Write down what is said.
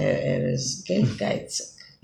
er, er es